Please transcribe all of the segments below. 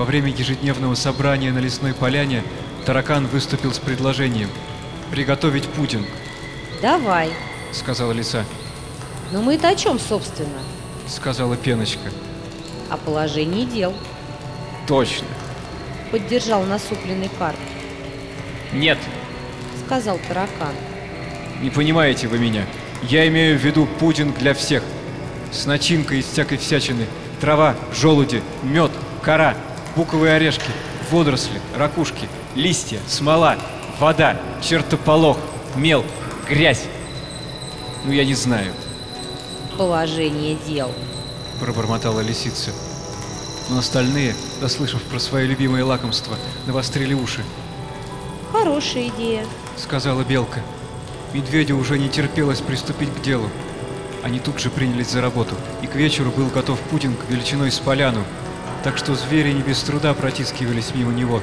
Во время ежедневного собрания на лесной поляне таракан выступил с предложением приготовить пудинг, Давай. сказала лиса, Но мы-то о чем, собственно? сказала пеночка. О положении дел. Точно. Поддержал насупленный карп. Нет, Сказал таракан. не понимаете вы меня. Я имею в виду пудинг для всех. С начинкой из всякой всячины. Трава, желуди, мед, кора, буковые орешки, водоросли, ракушки, листья, смола, вода, чертополох, мел, грязь. Ну, я не знаю, Положение дел. пробормотала лисица. Но остальные, заслышав про свое любимое лакомство, навострили уши. Хорошая идея. сказала белка. Медведю уже не терпелось приступить к делу. Они тут же принялись за работу, и к вечеру был готов пудинг величиной с поляну, так что звери не без труда протискивались мимо него.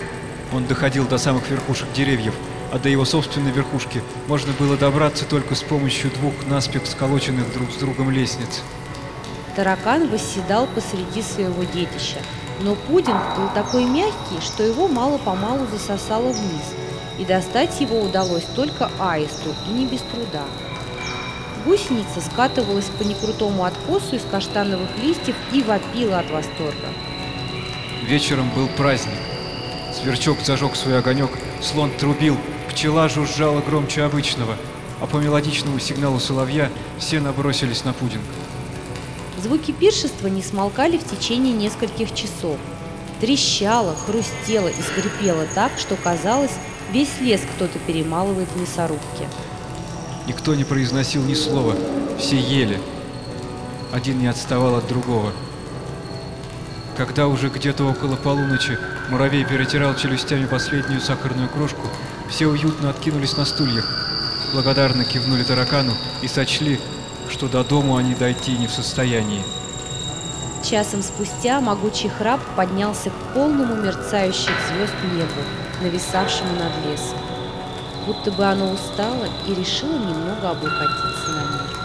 Он доходил до самых верхушек деревьев, а до его собственной верхушки можно было добраться только с помощью двух наспех сколоченных друг с другом лестниц. Таракан восседал посреди своего детища, но пудинг был такой мягкий, что его мало-помалу засосало вниз, и достать его удалось только аисту, и не без труда. Гусеница скатывалась по некрутому откосу из каштановых листьев и вопила от восторга. Вечером был праздник. Сверчок зажег свой огонек, слон трубил, пчела жужжала громче обычного, а по мелодичному сигналу соловья все набросились на пудинг. Звуки пиршества не смолкали в течение нескольких часов. Трещало, хрустело и скрипело так, что казалось, весь лес кто-то перемалывает в мясорубке. Никто не произносил ни слова, все ели. Один не отставал от другого. Когда уже где-то около полуночи муравей перетирал челюстями последнюю сахарную крошку, все уютно откинулись на стульях, благодарно кивнули таракану и сочли, что до дому они дойти не в состоянии. Часом спустя могучий храп поднялся к полному мерцающих звезд небу, нависавшему над лесом. Будто бы оно устало и решило немного облокотиться на них.